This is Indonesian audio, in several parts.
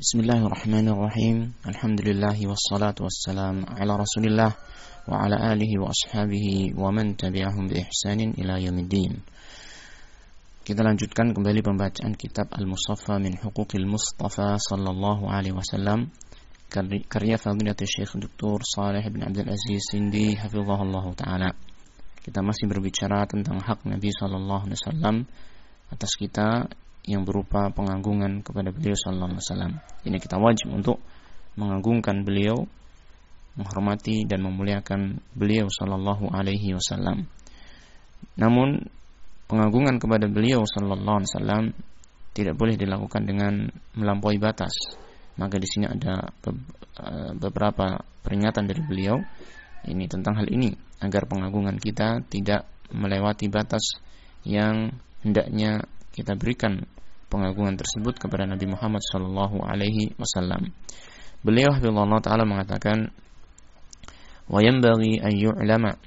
بسم الله الرحمن الرحيم الحمد لله والصلاة والسلام على رسول الله وعلى آله وأصحابه ومن تبعهم بإحسان إلى يوم الدين Kita lanjutkan kembali pembacaan kitab Al-Musaffa min Huquqil Mustafa sallallahu alaihi wasallam karya Fadilatul Syekh Dr. Saleh bin Abdul Aziz Sindi hafizahullah taala. Kita masih berbicara tentang hak Nabi sallallahu alaihi wasallam atas kita yang berupa penganggungan kepada beliau sallallahu alaihi wasallam. Ini kita wajib untuk mengagungkan beliau, menghormati dan memuliakan beliau sallallahu alaihi wasallam. Namun pengagungan kepada beliau sallallahu alaihi wasallam tidak boleh dilakukan dengan melampaui batas. Maka di sini ada eh, beberapa peringatan dari beliau ini tentang hal ini agar pengagungan kita tidak melewati batas yang hendaknya kita berikan pengagungan tersebut kepada Nabi Muhammad sallallahu alaihi wasallam. Beliau Allah taala mengatakan wa yanbaghi an yu'lama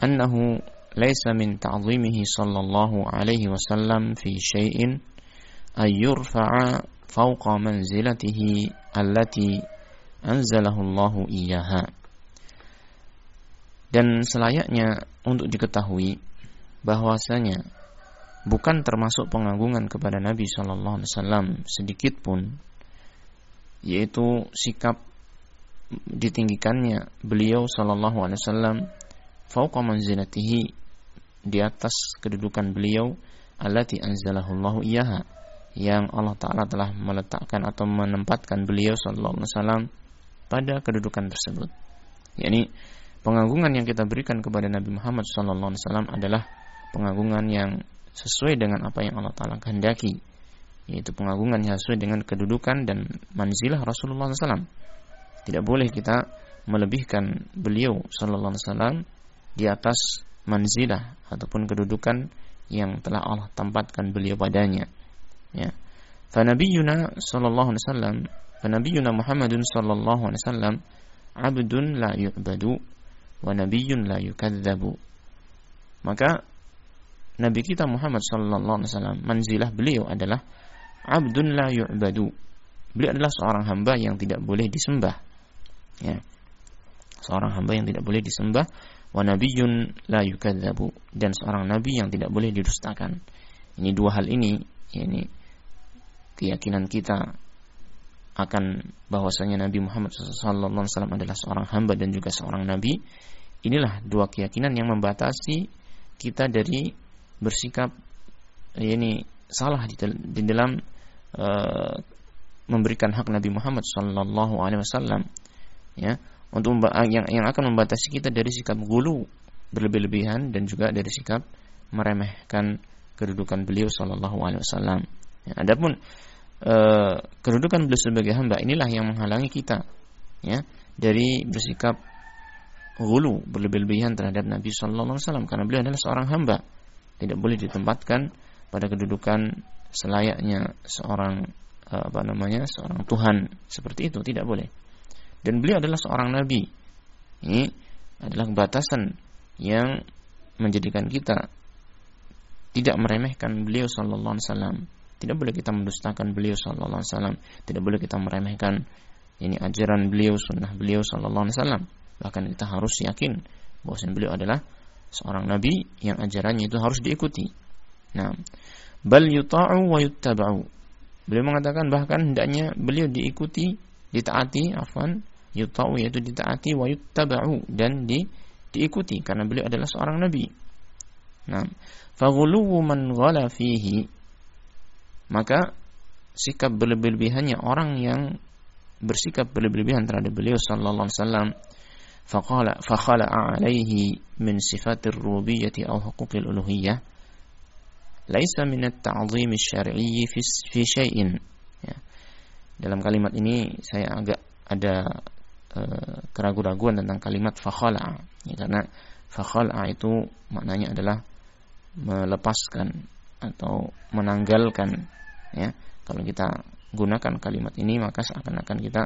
annahu laysa min ta'zimihi sallallahu alaihi wasallam fi syai'in ay yurfa'a fawqa manzilatihi allati anzalahu Allah iyyaha. Dan selayaknya untuk diketahui bahwasanya bukan termasuk pengagungan kepada Nabi Shallallahu Alaihi Wasallam sedikit pun, yaitu sikap ditinggikannya beliau Shallallahu Alaihi Wasallam di atas kedudukan beliau allati anzalahullahu iyaha yang Allah Ta'ala telah meletakkan atau menempatkan beliau Sallallahu Alaihi Wasallam pada kedudukan tersebut. yakni pengagungan yang kita berikan kepada Nabi Muhammad Sallallahu Alaihi Wasallam adalah pengagungan yang sesuai dengan apa yang Allah Ta'ala kehendaki yaitu pengagungan yang sesuai dengan kedudukan dan manzilah Rasulullah SAW tidak boleh kita melebihkan beliau Sallallahu Alaihi Wasallam di atas manzilah ataupun kedudukan yang telah Allah tempatkan beliau padanya ya. Fanabiyuna sallallahu alaihi wasallam Fanabiyuna Muhammadun sallallahu alaihi wasallam abdun la yu'badu wa nabiyyun la yukadzabu. Maka Nabi kita Muhammad sallallahu alaihi wasallam manzilah beliau adalah abdun la yu'badu. Beliau adalah seorang hamba yang tidak boleh disembah. Ya. Seorang hamba yang tidak boleh disembah wa nabiyyun la yukadzabu dan seorang nabi yang tidak boleh didustakan. Ini dua hal ini ini keyakinan kita akan bahwasanya Nabi Muhammad SAW adalah seorang hamba dan juga seorang nabi. Inilah dua keyakinan yang membatasi kita dari bersikap ini salah di, di dalam uh, memberikan hak Nabi Muhammad Sallallahu Alaihi Wasallam ya untuk yang yang akan membatasi kita dari sikap gulu berlebih-lebihan dan juga dari sikap meremehkan kedudukan beliau Sallallahu Alaihi Wasallam. Ya, adapun uh, kedudukan beliau sebagai hamba inilah yang menghalangi kita ya dari bersikap gulu berlebih-lebihan terhadap Nabi Sallallahu Alaihi Wasallam karena beliau adalah seorang hamba tidak boleh ditempatkan pada kedudukan selayaknya seorang eh, apa namanya seorang Tuhan. Seperti itu tidak boleh. Dan beliau adalah seorang nabi. Ini adalah batasan yang menjadikan kita tidak meremehkan beliau sallallahu alaihi wasallam. Tidak boleh kita mendustakan beliau sallallahu alaihi wasallam. Tidak boleh kita meremehkan ini ajaran beliau sunnah beliau sallallahu alaihi wasallam. Bahkan kita harus yakin bahwa beliau adalah seorang nabi yang ajarannya itu harus diikuti. Nah, bal yuta'u wa yuttaba'u. Beliau mengatakan bahkan hendaknya beliau diikuti, ditaati, afwan, yuta'u yaitu ditaati wa yuttaba'u dan di diikuti karena beliau adalah seorang nabi. Nah, faghuluwu man ghala fihi maka sikap berlebih-lebihannya orang yang bersikap berlebih-lebihan terhadap beliau sallallahu alaihi wasallam فقال فخلع عليه من صفات الربوبية أو حقوق الألوهية ليس من التعظيم الشرعي في في شيء ya. dalam kalimat ini saya agak ada uh, keraguan-raguan tentang kalimat fakhala ya, karena fakhala itu maknanya adalah melepaskan atau menanggalkan ya kalau kita gunakan kalimat ini maka seakan-akan kita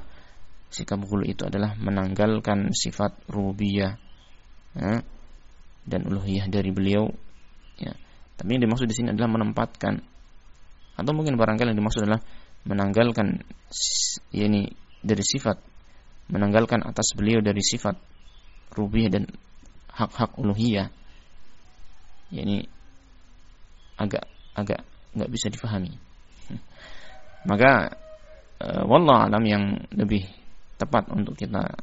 sikap gulu itu adalah menanggalkan sifat rububiyah ya, dan uluhiyah dari beliau ya. tapi yang dimaksud di sini adalah menempatkan atau mungkin barangkali yang dimaksud adalah menanggalkan ini dari sifat menanggalkan atas beliau dari sifat rubiyah dan hak-hak uluhiyah ini agak agak nggak bisa difahami maka uh, wallah alam yang lebih tepat untuk kita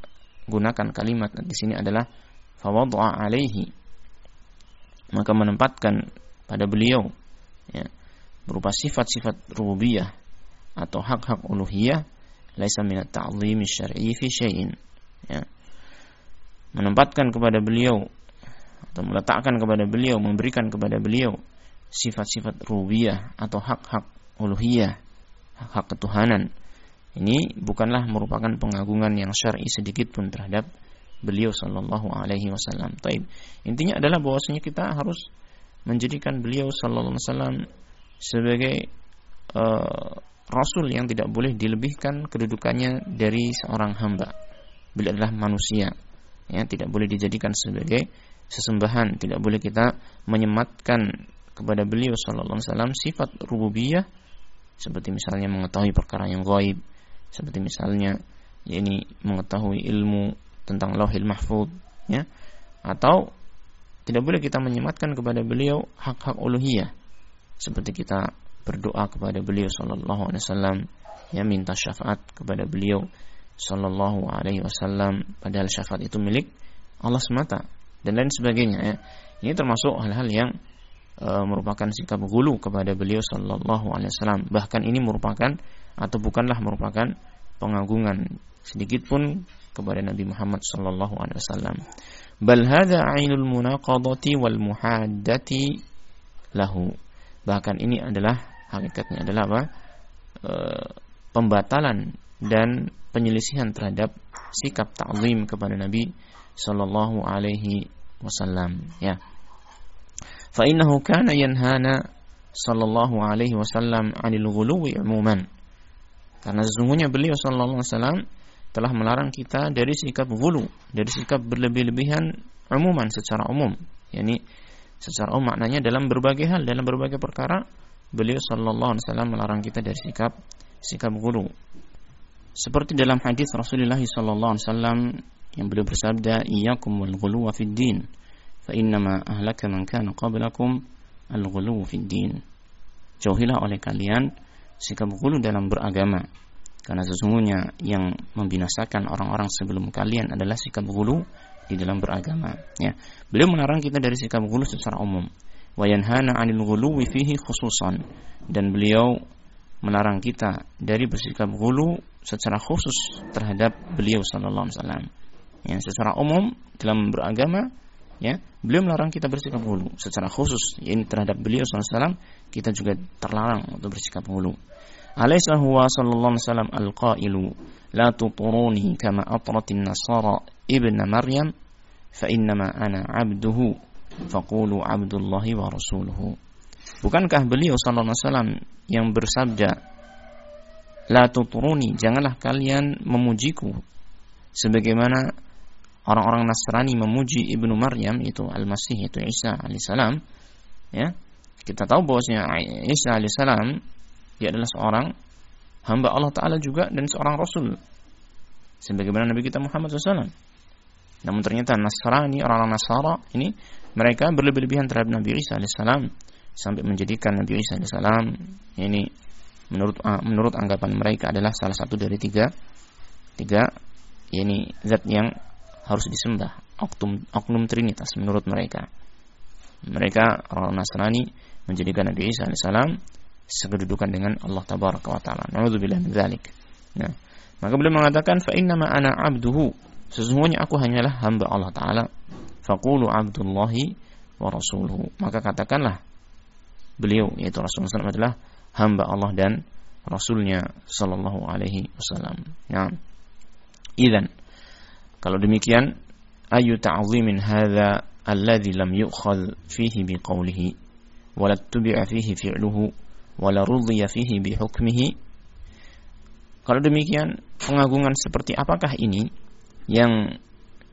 gunakan kalimat. Di sini adalah fawadha alaihi. Maka menempatkan pada beliau ya, berupa sifat-sifat rububiyah atau hak-hak uluhiyah laisa min at-ta'zim syar'i fi syai'in ya. Menempatkan kepada beliau atau meletakkan kepada beliau memberikan kepada beliau sifat-sifat rububiyah atau hak-hak uluhiyah hak-hak ketuhanan ini bukanlah merupakan pengagungan yang syar'i sedikit pun terhadap beliau sallallahu alaihi wasallam. Taib. Intinya adalah bahwasanya kita harus menjadikan beliau sallallahu alaihi wasallam sebagai uh, rasul yang tidak boleh dilebihkan kedudukannya dari seorang hamba. Bila adalah manusia, ya tidak boleh dijadikan sebagai sesembahan, tidak boleh kita menyematkan kepada beliau sallallahu alaihi wasallam sifat rububiyah seperti misalnya mengetahui perkara yang gaib, seperti misalnya ya ini mengetahui ilmu tentang lauhil mahfud ya atau tidak boleh kita menyematkan kepada beliau hak-hak uluhiyah seperti kita berdoa kepada beliau sallallahu alaihi wasallam ya minta syafaat kepada beliau sallallahu alaihi wasallam padahal syafaat itu milik Allah semata dan lain sebagainya ya. Ini termasuk hal-hal yang e, merupakan sikap gulu kepada beliau sallallahu alaihi wasallam. Bahkan ini merupakan atau bukanlah merupakan pengagungan sedikit pun kepada Nabi Muhammad sallallahu alaihi wasallam. Bal hadza ainul munaqadati wal muhaddati lahu. Bahkan ini adalah hakikatnya adalah apa? E, pembatalan dan penyelisihan terhadap sikap ta'zim kepada Nabi sallallahu alaihi wasallam ya. Fa innahu kana yanhana sallallahu alaihi wasallam 'anil ghuluwi umuman. Karena sesungguhnya beliau sallallahu alaihi wasallam telah melarang kita dari sikap gulu, dari sikap berlebih-lebihan umuman secara umum. Yani secara umum maknanya dalam berbagai hal, dalam berbagai perkara beliau sallallahu alaihi wasallam melarang kita dari sikap sikap gulu. Seperti dalam hadis Rasulullah sallallahu alaihi wasallam yang beliau bersabda, "Iyyakum wal ghuluwa fid din, fa innama ahlaka man kana qablakum al ghuluw fid din." Jauhilah oleh kalian sikap gulu dalam beragama. Karena sesungguhnya yang membinasakan orang-orang sebelum kalian adalah sikap gulu di dalam beragama ya. Beliau melarang kita dari sikap gulu secara umum. Wa yanhana 'anil ghuluwi fihi khususan. Dan beliau melarang kita dari bersikap gulu secara khusus terhadap beliau sallallahu alaihi wasallam. Ya secara umum dalam beragama ya beliau melarang kita bersikap gulu secara khusus ini terhadap beliau wasallam kita juga terlarang untuk bersikap gulu Alaysa huwa sallallahu alaihi wasallam al-qailu la tuturuni kama atratin nasara ibna Maryam fa innama ana abduhu faqulu abdullahi wa rasuluhu. Bukankah beliau sallallahu alaihi wasallam yang bersabda la tuturuni janganlah kalian memujiku sebagaimana orang-orang Nasrani memuji ibnu Maryam itu Al-Masih itu Isa alaihissalam ya kita tahu bahwasanya Isa alaihissalam dia adalah seorang hamba Allah Ta'ala juga dan seorang Rasul. Sebagaimana Nabi kita Muhammad SAW. Namun ternyata Nasrani, orang-orang Nasara ini mereka berlebih-lebihan terhadap Nabi Isa AS sampai menjadikan Nabi Isa AS ini menurut uh, menurut anggapan mereka adalah salah satu dari tiga tiga ini zat yang harus disembah oknum oknum trinitas menurut mereka mereka orang Nasrani menjadikan Nabi Isa AS sekedudukan dengan Allah tabaraka wa taala. Nauzubillah min dzalik. Nah, maka beliau mengatakan fa inna ana abduhu. Sesungguhnya aku hanyalah hamba Allah taala. Faqulu abdullahi wa rasuluhu. Maka katakanlah beliau yaitu Rasulullah SAW adalah hamba Allah dan Rasulnya Sallallahu Alaihi Wasallam. Nah, idan kalau demikian ayu ta'zimin hadza alladhi lam yu'khadh fihi biqawlihi wa la tubi'a fihi fi'luhu wala rudhiya fihi bihukmihi kalau demikian pengagungan seperti apakah ini yang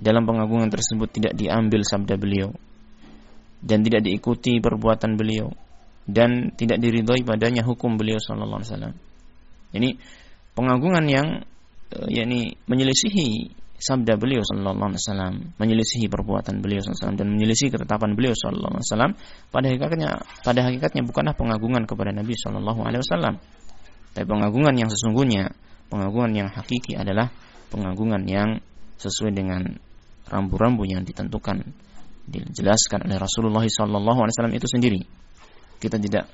dalam pengagungan tersebut tidak diambil sabda beliau dan tidak diikuti perbuatan beliau dan tidak diridhoi padanya hukum beliau sallallahu alaihi wasallam? Ini pengagungan yang uh, yakni menyelisihi sabda beliau sallallahu alaihi wasallam, menyelisihi perbuatan beliau sallallahu alaihi wasallam dan menyelisihi ketetapan beliau sallallahu alaihi wasallam, pada hakikatnya pada hakikatnya bukanlah pengagungan kepada Nabi sallallahu alaihi wasallam. Tapi pengagungan yang sesungguhnya, pengagungan yang hakiki adalah pengagungan yang sesuai dengan rambu-rambu yang ditentukan dijelaskan oleh Rasulullah SAW itu sendiri. Kita tidak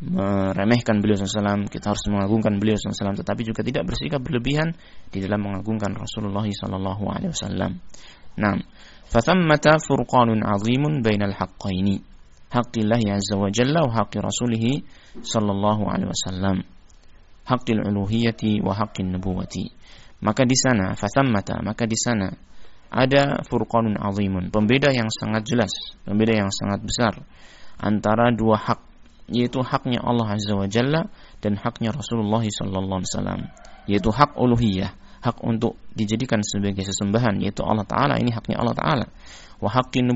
meremehkan beliau SAW, kita harus mengagungkan beliau SAW, tetapi juga tidak bersikap berlebihan di dalam mengagungkan Rasulullah SAW. Nah, fathammata furqanun azimun bainal haqqaini. Haqqillah azza wa jalla wa haqqi rasulih sallallahu alaihi wasallam. Haqqil uluhiyati wa haqqin nubuwati maka di sana fathammata maka di sana ada furqanun azimun pembeda yang sangat jelas pembeda yang sangat besar antara dua hak yaitu haknya Allah Azza wa Jalla dan haknya Rasulullah sallallahu alaihi yaitu hak uluhiyah, hak untuk dijadikan sebagai sesembahan yaitu Allah taala ini haknya Allah taala. Wa haqqin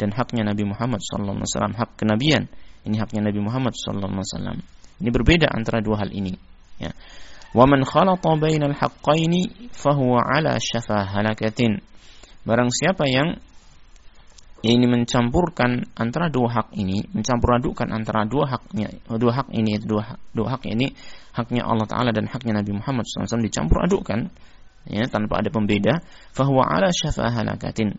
dan haknya Nabi Muhammad sallallahu alaihi wasallam, hak kenabian, ini haknya Nabi Muhammad sallallahu alaihi. Ini berbeda antara dua hal ini, ya. Wa man khalata bainal haqqaini fahuwa ala syafa halakatin Barang siapa yang ini mencampurkan antara dua hak ini, mencampur adukan antara dua haknya, dua hak ini, dua hak, dua hak ini, haknya Allah Taala dan haknya Nabi Muhammad SAW dicampur adukan, ya tanpa ada pembeda, fahuwa ala syafa halakatin,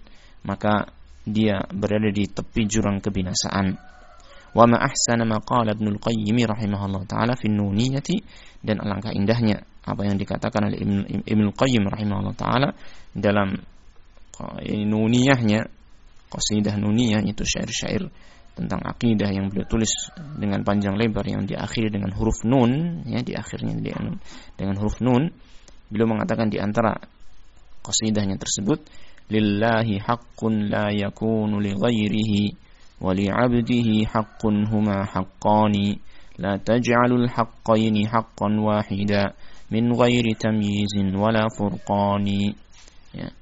maka dia berada di tepi jurang kebinasaan. Wa ma ahsana ma qala Ibnu Qayyim rahimahullah taala fi nuniyati dan alangkah indahnya apa yang dikatakan oleh Ibnu Qayyim rahimahullah taala dalam ini nuniyahnya qasidah nuniyah itu syair-syair tentang akidah yang beliau tulis dengan panjang lebar yang diakhiri dengan huruf nun ya di akhirnya dengan huruf nun beliau mengatakan di antara qasidahnya tersebut lillahi haqqun la yakunu li ghairihi wa li 'abdihi haqqun huma haqqani la taj'alul haqqaini haqqan wahida min ghairi tamyizin wala furqani ya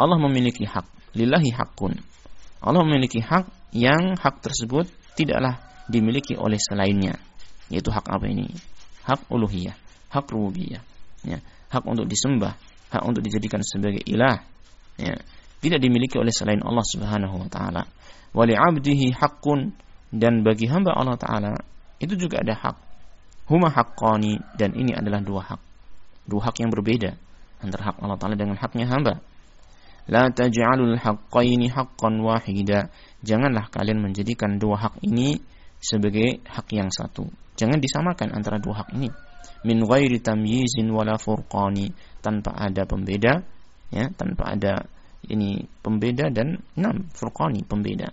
Allah memiliki hak. Lillahi hakun. Allah memiliki hak yang hak tersebut tidaklah dimiliki oleh selainnya. Yaitu hak apa ini? Hak uluhiyah, hak rububiyah. Ya, hak untuk disembah, hak untuk dijadikan sebagai ilah. Ya, tidak dimiliki oleh selain Allah Subhanahu wa taala. Wali 'abdihi hakun dan bagi hamba Allah taala itu juga ada hak. Huma haqqani dan ini adalah dua hak. Dua hak yang berbeda antara hak Allah taala dengan haknya hamba. La taj'alul haqqaini haqqan wahida. Janganlah kalian menjadikan dua hak ini sebagai hak yang satu. Jangan disamakan antara dua hak ini. Min ghairi tamyizin wala furqani, tanpa ada pembeda, ya, tanpa ada ini pembeda dan enam furqani pembeda.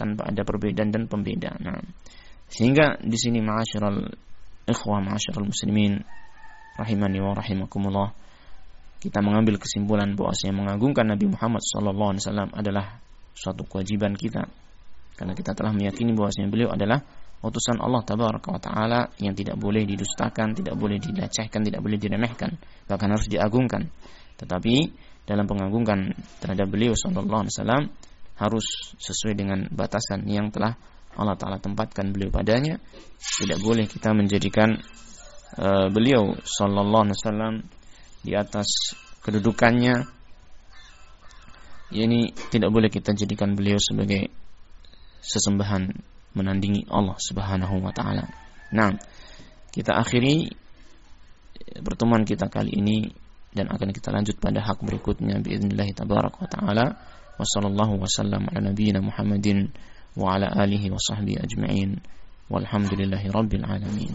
Tanpa ada perbedaan dan pembeda. Nah, sehingga di sini ma'asyiral ikhwah ma'asyiral muslimin rahimani wa rahimakumullah kita mengambil kesimpulan bahwasanya mengagungkan Nabi Muhammad SAW adalah suatu kewajiban kita karena kita telah meyakini bahwasanya beliau adalah utusan Allah tabaraka wa taala yang tidak boleh didustakan, tidak boleh dilecehkan, tidak boleh diremehkan, bahkan harus diagungkan. Tetapi dalam pengagungkan terhadap beliau sallallahu alaihi wasallam harus sesuai dengan batasan yang telah Allah taala tempatkan beliau padanya. Tidak boleh kita menjadikan uh, beliau sallallahu alaihi wasallam di atas kedudukannya ini tidak boleh kita jadikan beliau sebagai sesembahan menandingi Allah Subhanahu wa taala. Nah, kita akhiri pertemuan kita kali ini dan akan kita lanjut pada hak berikutnya باذنillah tabarak wa taala. Wassallallahu wasallam ala nabiyyina Muhammadin wa ala alihi wa sahbihi ajma'in. Walhamdulillahi rabbil alamin.